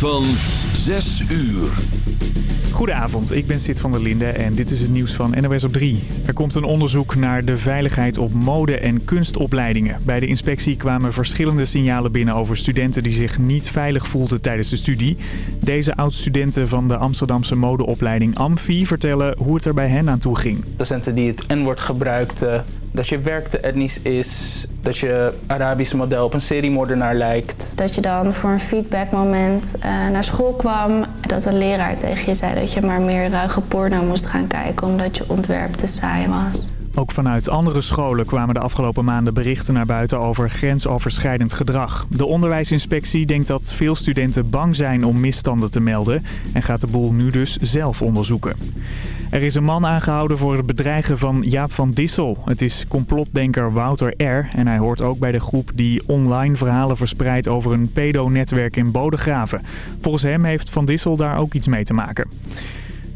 van 6 uur. Goedenavond, ik ben Sid van der Linde en dit is het nieuws van NOS op 3. Er komt een onderzoek naar de veiligheid op mode- en kunstopleidingen. Bij de inspectie kwamen verschillende signalen binnen over studenten die zich niet veilig voelden tijdens de studie. Deze oud-studenten van de Amsterdamse modeopleiding Amfi vertellen hoe het er bij hen aan toe ging. Docenten die het N-woord gebruikten, dat je werk te etnisch is, dat je Arabisch model op een seriemoordenaar lijkt. Dat je dan voor een feedbackmoment uh, naar school kwam. Dat een leraar tegen je zei dat je maar meer ruige porno moest gaan kijken omdat je ontwerp te saai was. Ook vanuit andere scholen kwamen de afgelopen maanden berichten naar buiten over grensoverschrijdend gedrag. De onderwijsinspectie denkt dat veel studenten bang zijn om misstanden te melden en gaat de boel nu dus zelf onderzoeken. Er is een man aangehouden voor het bedreigen van Jaap van Dissel. Het is complotdenker Wouter R. En hij hoort ook bij de groep die online verhalen verspreidt over een pedonetwerk in Bodegraven. Volgens hem heeft Van Dissel daar ook iets mee te maken.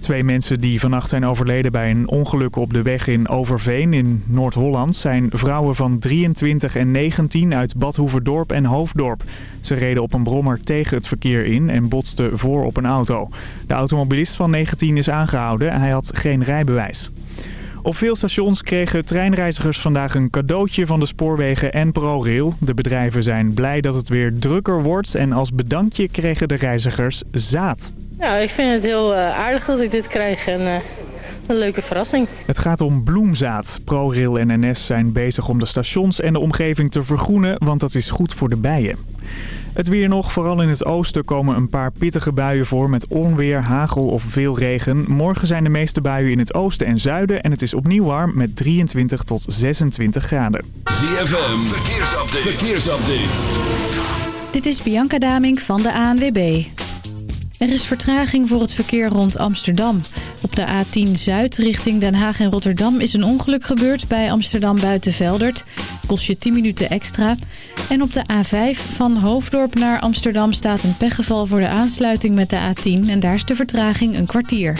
Twee mensen die vannacht zijn overleden bij een ongeluk op de weg in Overveen in Noord-Holland... zijn vrouwen van 23 en 19 uit Badhoevedorp en Hoofddorp. Ze reden op een brommer tegen het verkeer in en botsten voor op een auto. De automobilist van 19 is aangehouden. Hij had geen rijbewijs. Op veel stations kregen treinreizigers vandaag een cadeautje van de spoorwegen en ProRail. De bedrijven zijn blij dat het weer drukker wordt en als bedankje kregen de reizigers zaad. Ja, ik vind het heel uh, aardig dat ik dit krijg en uh, een leuke verrassing. Het gaat om bloemzaad. ProRail en NS zijn bezig om de stations en de omgeving te vergroenen, want dat is goed voor de bijen. Het weer nog, vooral in het oosten komen een paar pittige buien voor met onweer, hagel of veel regen. Morgen zijn de meeste buien in het oosten en zuiden en het is opnieuw warm met 23 tot 26 graden. ZFM, verkeersupdate. verkeersupdate. Dit is Bianca Daming van de ANWB. Er is vertraging voor het verkeer rond Amsterdam. Op de A10 Zuid richting Den Haag en Rotterdam is een ongeluk gebeurd bij Amsterdam Buitenveldert. Kost je 10 minuten extra. En op de A5 van Hoofddorp naar Amsterdam staat een pechgeval voor de aansluiting met de A10. En daar is de vertraging een kwartier.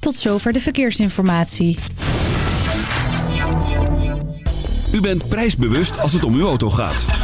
Tot zover de verkeersinformatie. U bent prijsbewust als het om uw auto gaat.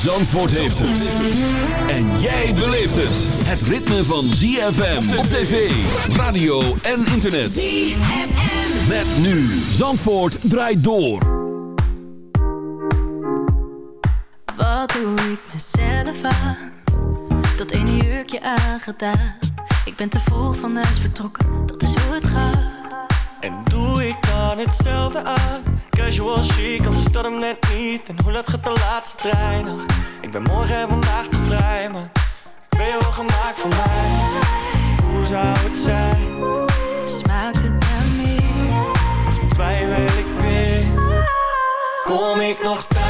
Zandvoort heeft het. En jij beleeft het. Het ritme van ZFM op tv, radio en internet. ZFM. Met nu. Zandvoort draait door. Wat doe ik mezelf aan? Dat ene jurkje aangedaan. Ik ben te vroeg van huis vertrokken, dat is hoe het gaat. En doe ik dan hetzelfde aan? Casual chic, anders dat hem net niet. En hoe laat gaat de laatste trein nog? Ik ben morgen en vandaag te vrij, maar ben je wel gemaakt voor mij? Hoe zou het zijn? Smaakt het naar meer? Of twijfel ik weer? Kom ik nog thuis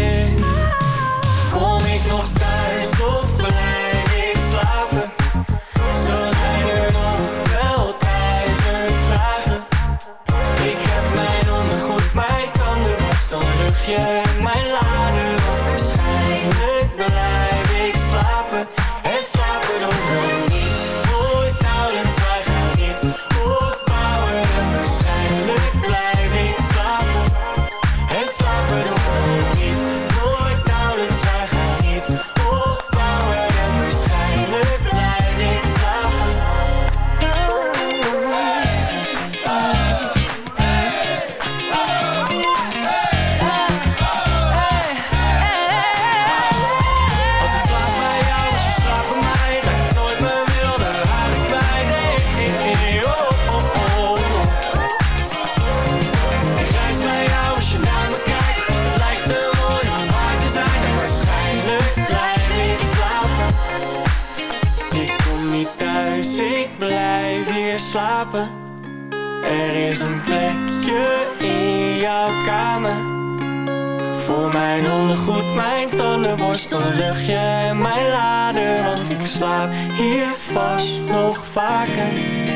Er is een plekje in jouw kamer. Voor mijn ondergoed, mijn tandenborstel, luchtje en mijn lader. Want ik slaap hier vast nog vaker.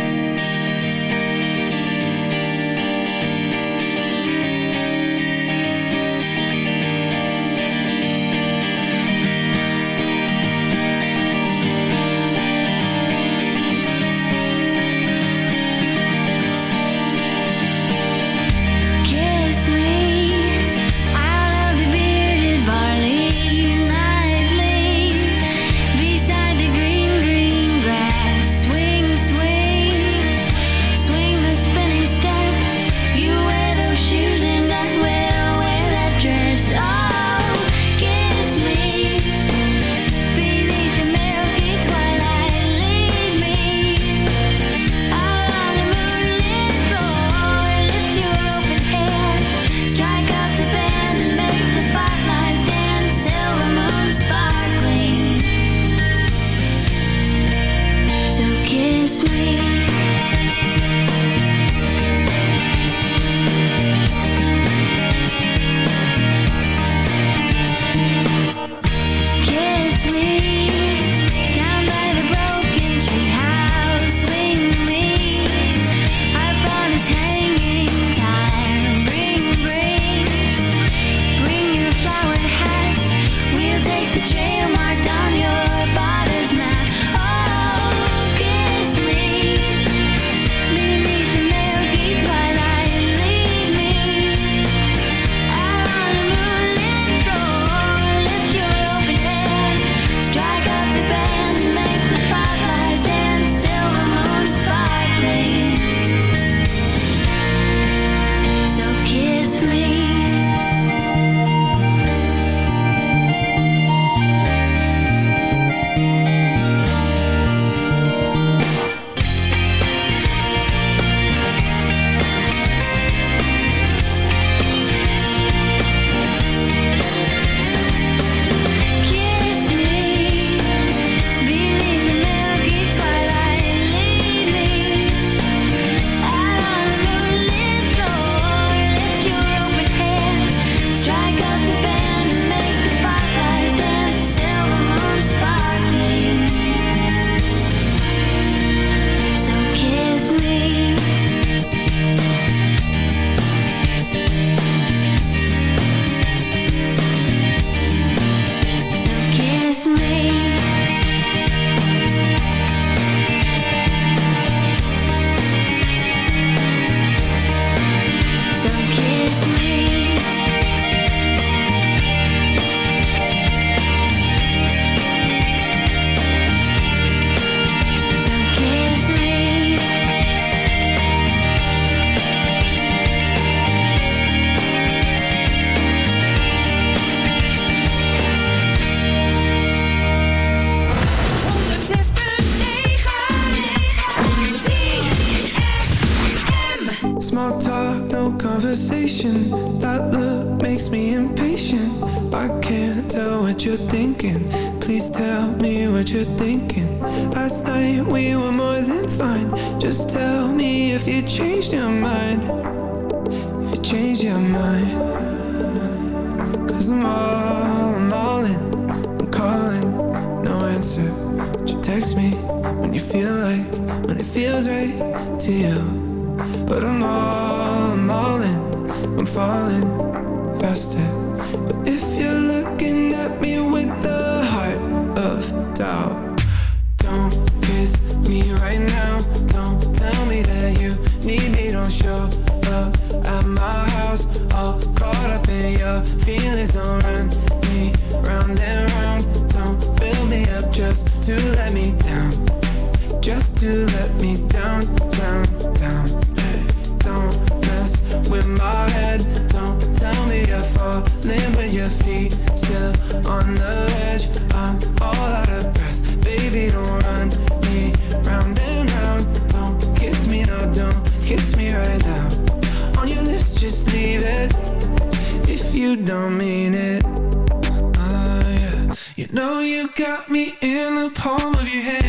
Your mind. If you change your mind. Cause I'm all, I'm all in. I'm calling, no answer. But you text me when you feel like, when it feels right to you. But I'm all, I'm all in, I'm falling faster. But if you're looking at me with the heart of doubt, don't kiss me right now. Don't tell me that you need Don't show up at my house, all caught up in your feelings. Don't run me round and round. Don't build me up just to let me down. Just to let me down, down, down. Hey, don't mess with my head. Don't tell me you're falling with your feet still on the ledge. You don't mean it. Ah, yeah. You know you got me in the palm of your hand,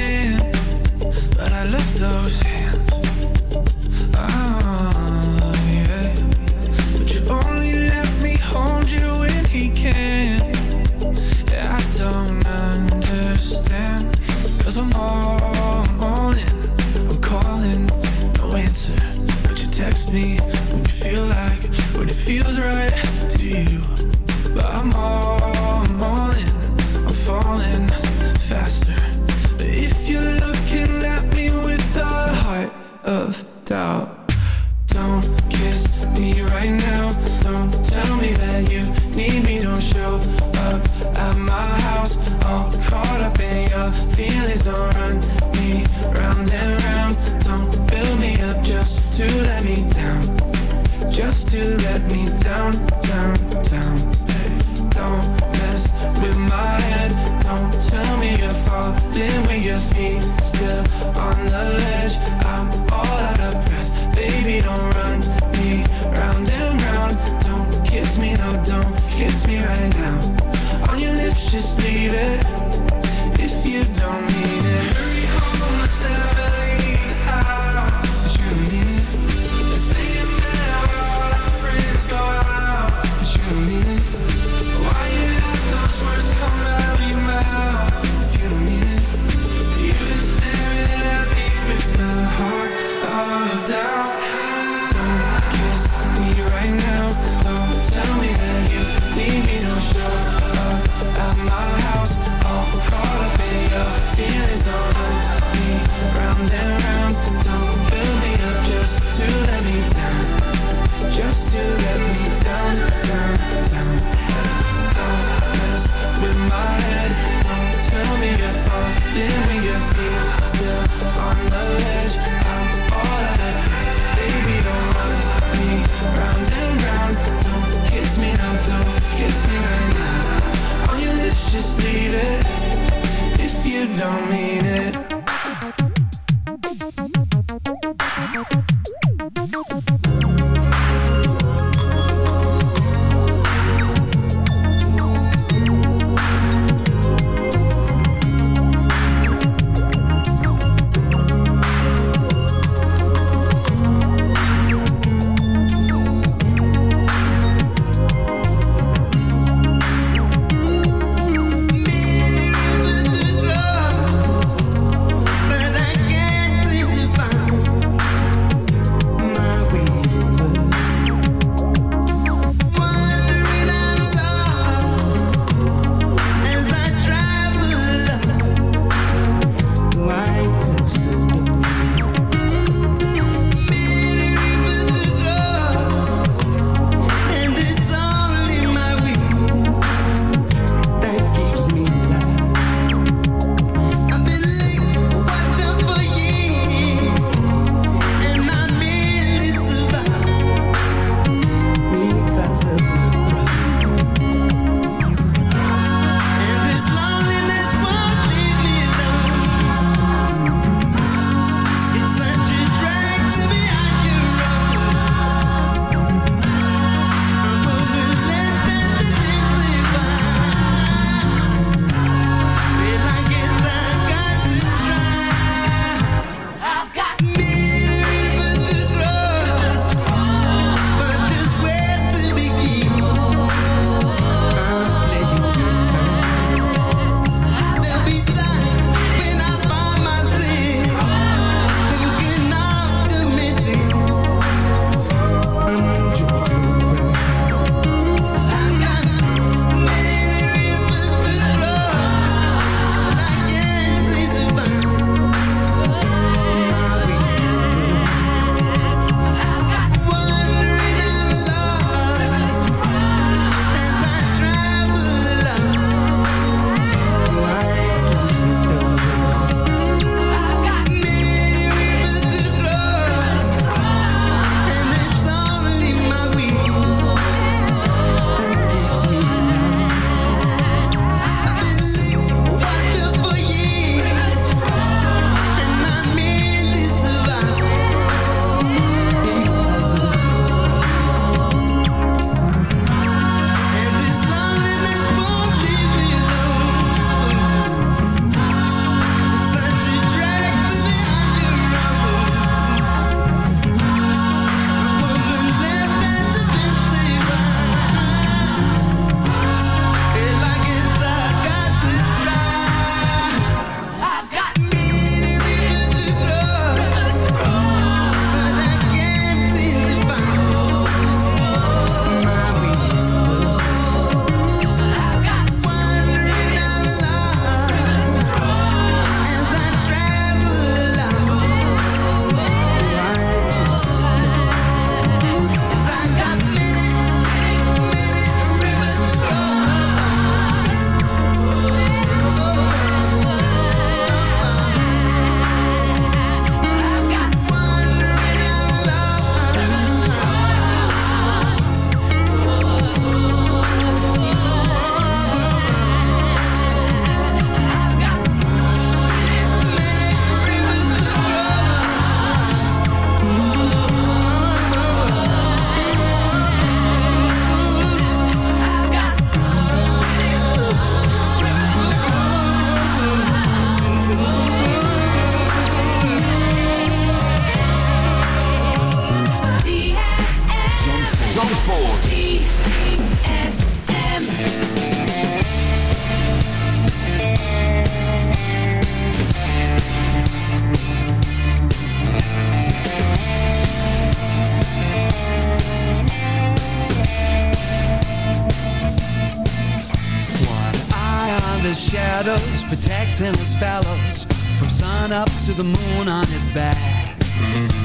the shadows protecting his fellows from sun up to the moon on his back.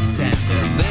Send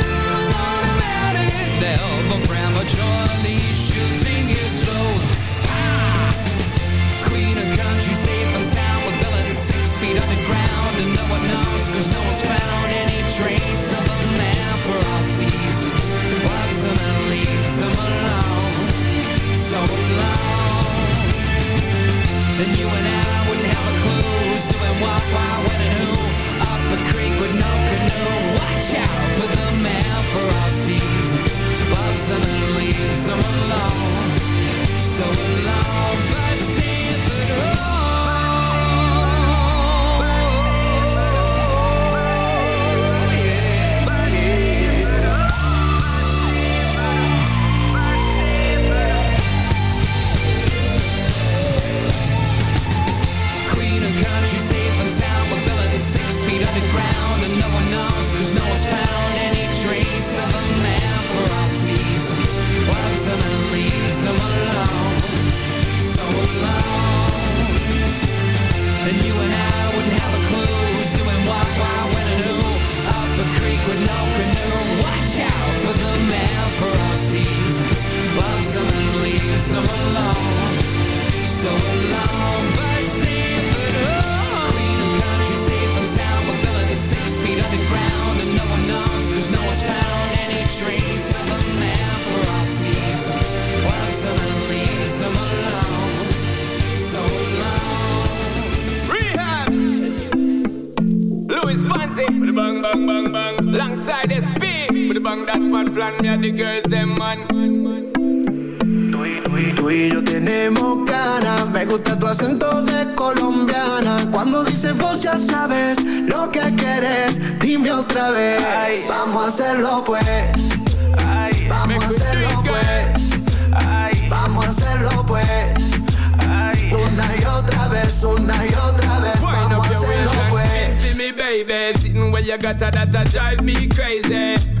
Automatic Never prematurely Shooting load ah! Queen of country Safe and sound With villains six feet underground And no one knows Cause no one's found Any trace of a man For all seasons Loves him and leaves him alone. So alone. And you and I wouldn't have a clue Who's doing what, why, when and who a creek with no canoe. Watch out for the man For all seasons. Loves him and leaves him alone. So alone But safe at And no one no one's found Any trace of a man for all seasons leaves him alone. So alone. And you and I wouldn't have a clue doing what, why, when who Up a creek with no canoe. Watch out for the man for all seasons leaves him alone. So alone, but safe at home. Oh, Queen of country, safe and sound, six feet underground, and no one knows, cause no one's found any trace of a man for all seasons. Loves them and leaves them alone, so alone. Rehab. Luis Fonsi with the bang bang bang bang. Alongside SP with the bang that man plan me and the girls them man. Tú y yo tenemos ganas, me gusta tu acento de colombiana. Cuando dices vos ya sabes lo que quieres, dime otra vez. Vamos a hacerlo pues, vamos a hacerlo pues, vamos a hacerlo pues. Una y otra vez, una y otra vez, vamos a hacerlo pues. me, baby. Sitting where you got that, that drive me crazy.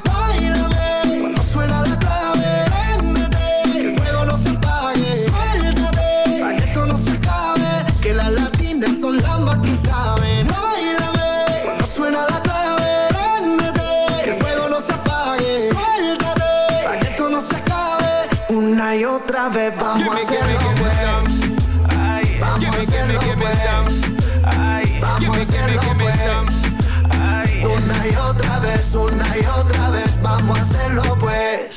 otra vez, vamos a hacerlo, pues. Vamos a hacerlo, pues. Vamos a hacerlo, pues. Una y otra vez, una y otra vez, vamos a hacerlo, pues.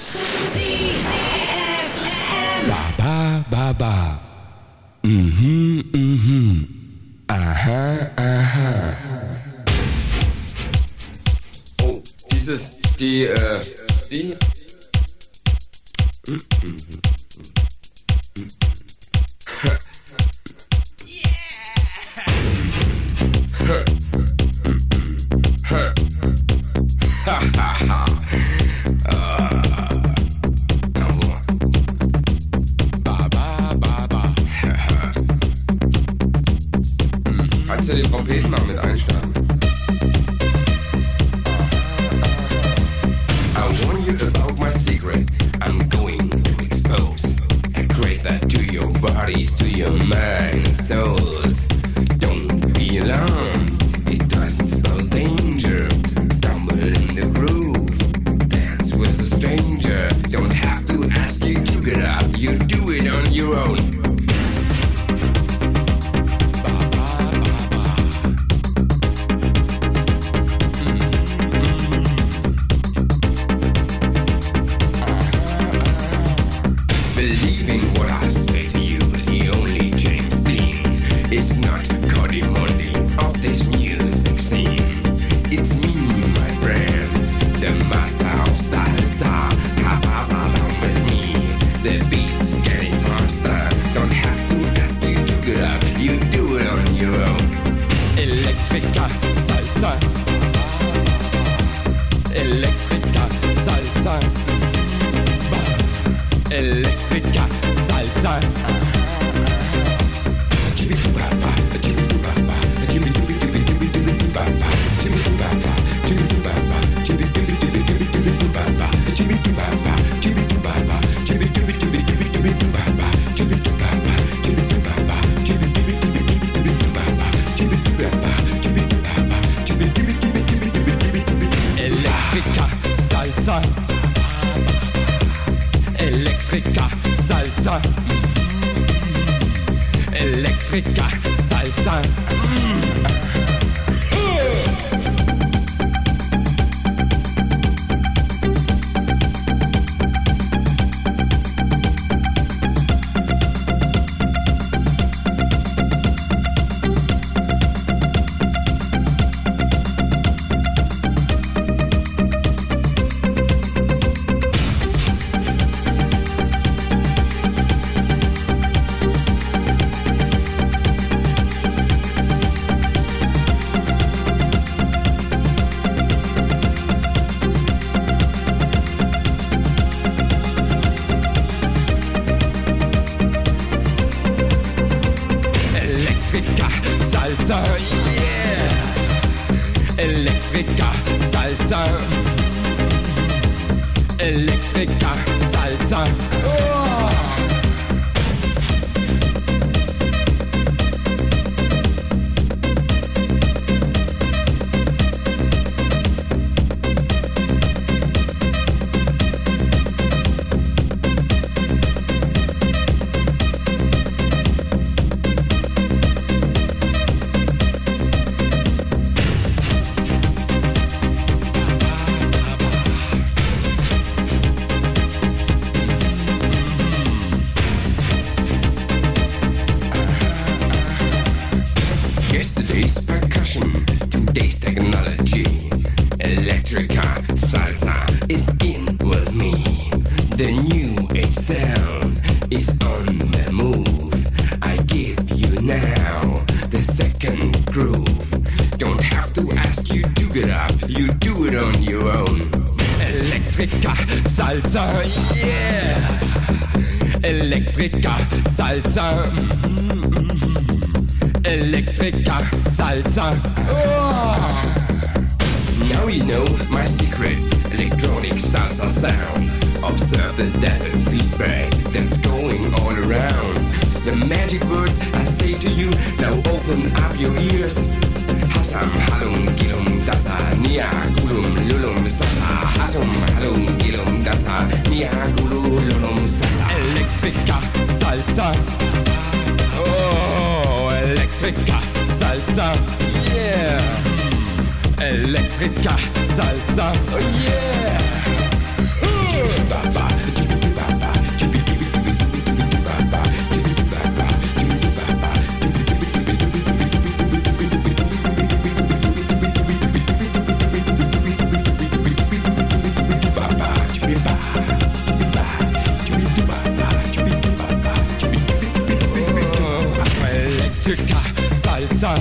Elektrika, Salsa.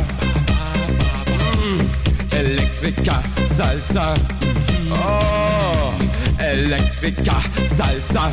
Mm. Elektrika, Salsa. Oh, Elektrika, Salsa.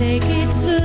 take it slow.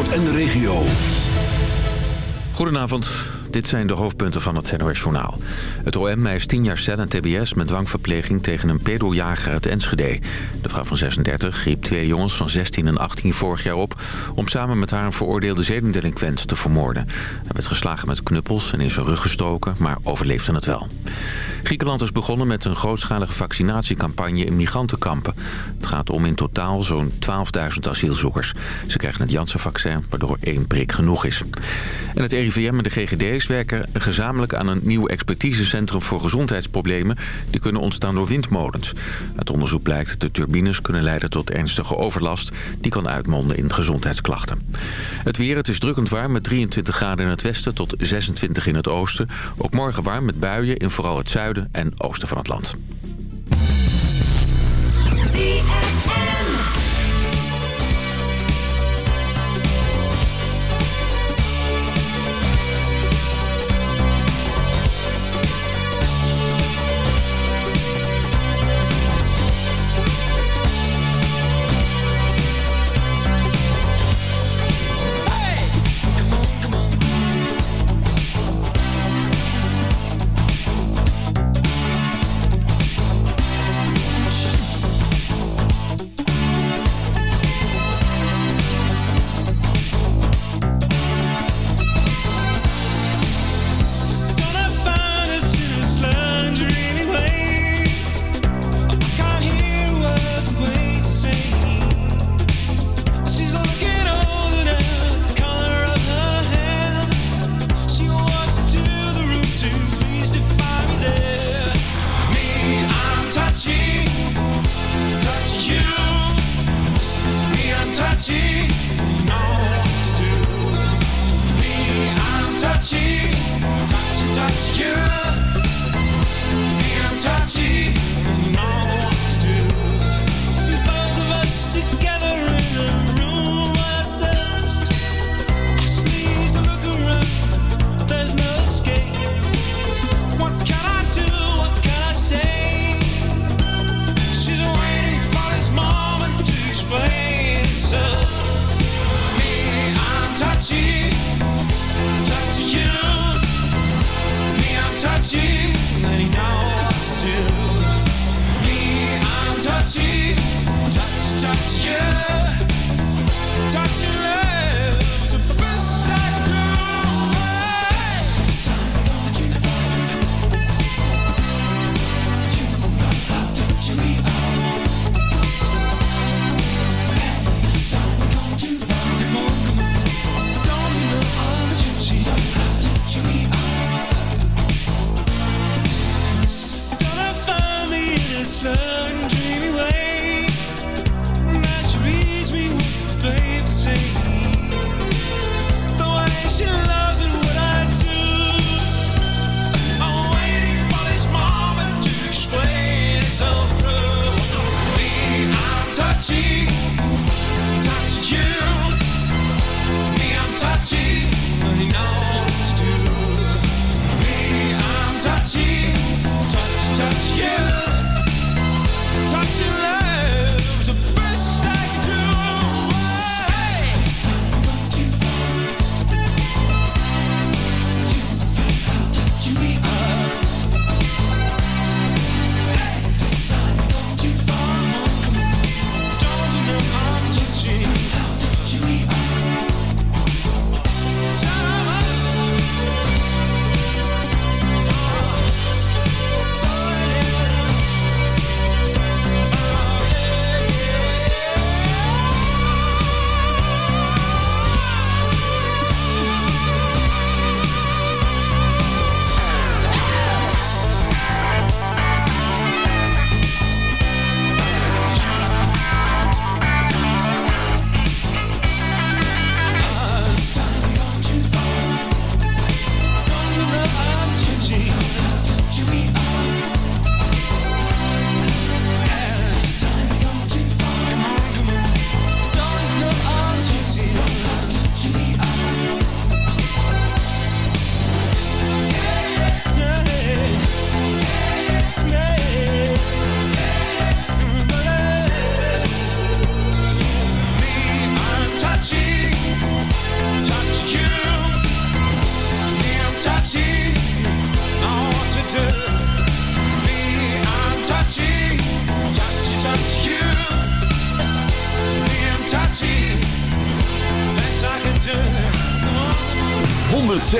Zandvoort en de regio. Goedenavond dit zijn de hoofdpunten van het NOS-journaal. Het OM eist 10 jaar cel en tbs met dwangverpleging tegen een pedojager uit Enschede. De vrouw van 36 riep twee jongens van 16 en 18 vorig jaar op... om samen met haar een veroordeelde zedendelinquent te vermoorden. Hij werd geslagen met knuppels en in zijn rug gestoken, maar overleefde het wel. Griekenland is begonnen met een grootschalige vaccinatiecampagne in migrantenkampen. Het gaat om in totaal zo'n 12.000 asielzoekers. Ze krijgen het Janssen-vaccin, waardoor één prik genoeg is. En het RIVM en de Werken gezamenlijk aan een nieuw expertisecentrum voor gezondheidsproblemen die kunnen ontstaan door windmolens. Uit onderzoek blijkt dat de turbines kunnen leiden tot ernstige overlast die kan uitmonden in gezondheidsklachten. Het weer, het is drukkend warm met 23 graden in het westen tot 26 in het oosten. Ook morgen warm met buien in vooral het zuiden en oosten van het land.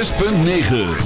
106.9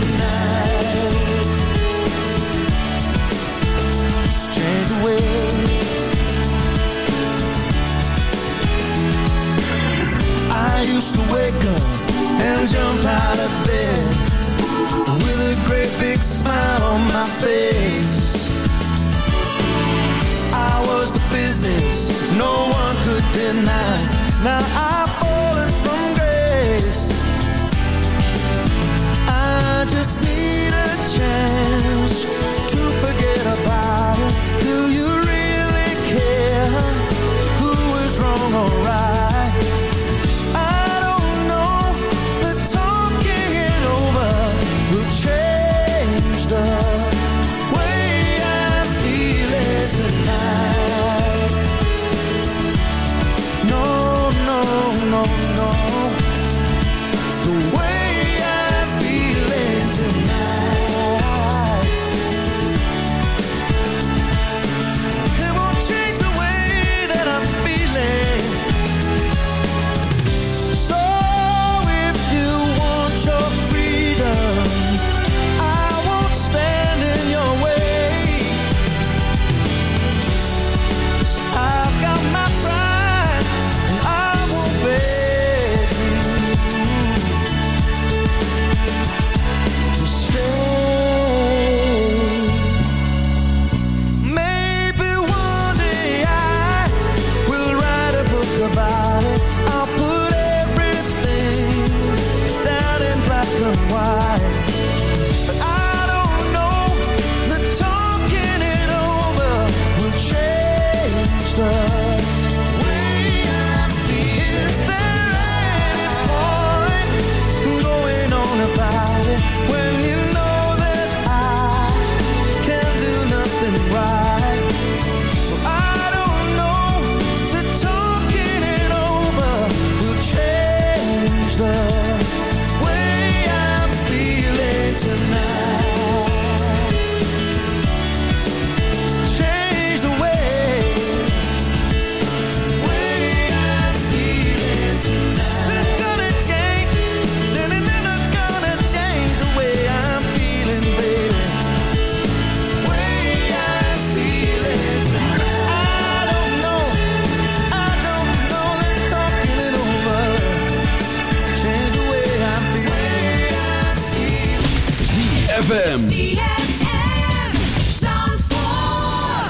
tonight.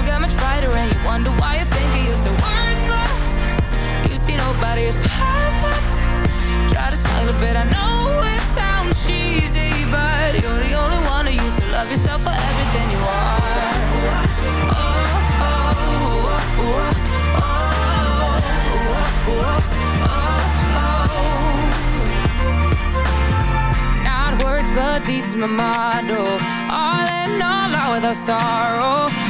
Will get much brighter and you wonder why you think you're so worthless. You see nobody is perfect. Try to smile a bit, I know it sounds cheesy, but you're the only one who used to love yourself for everything you are. Oh, oh, oh, oh, oh, oh. oh, oh. Not words, but deeds, my motto. Oh. All in all, out without sorrow.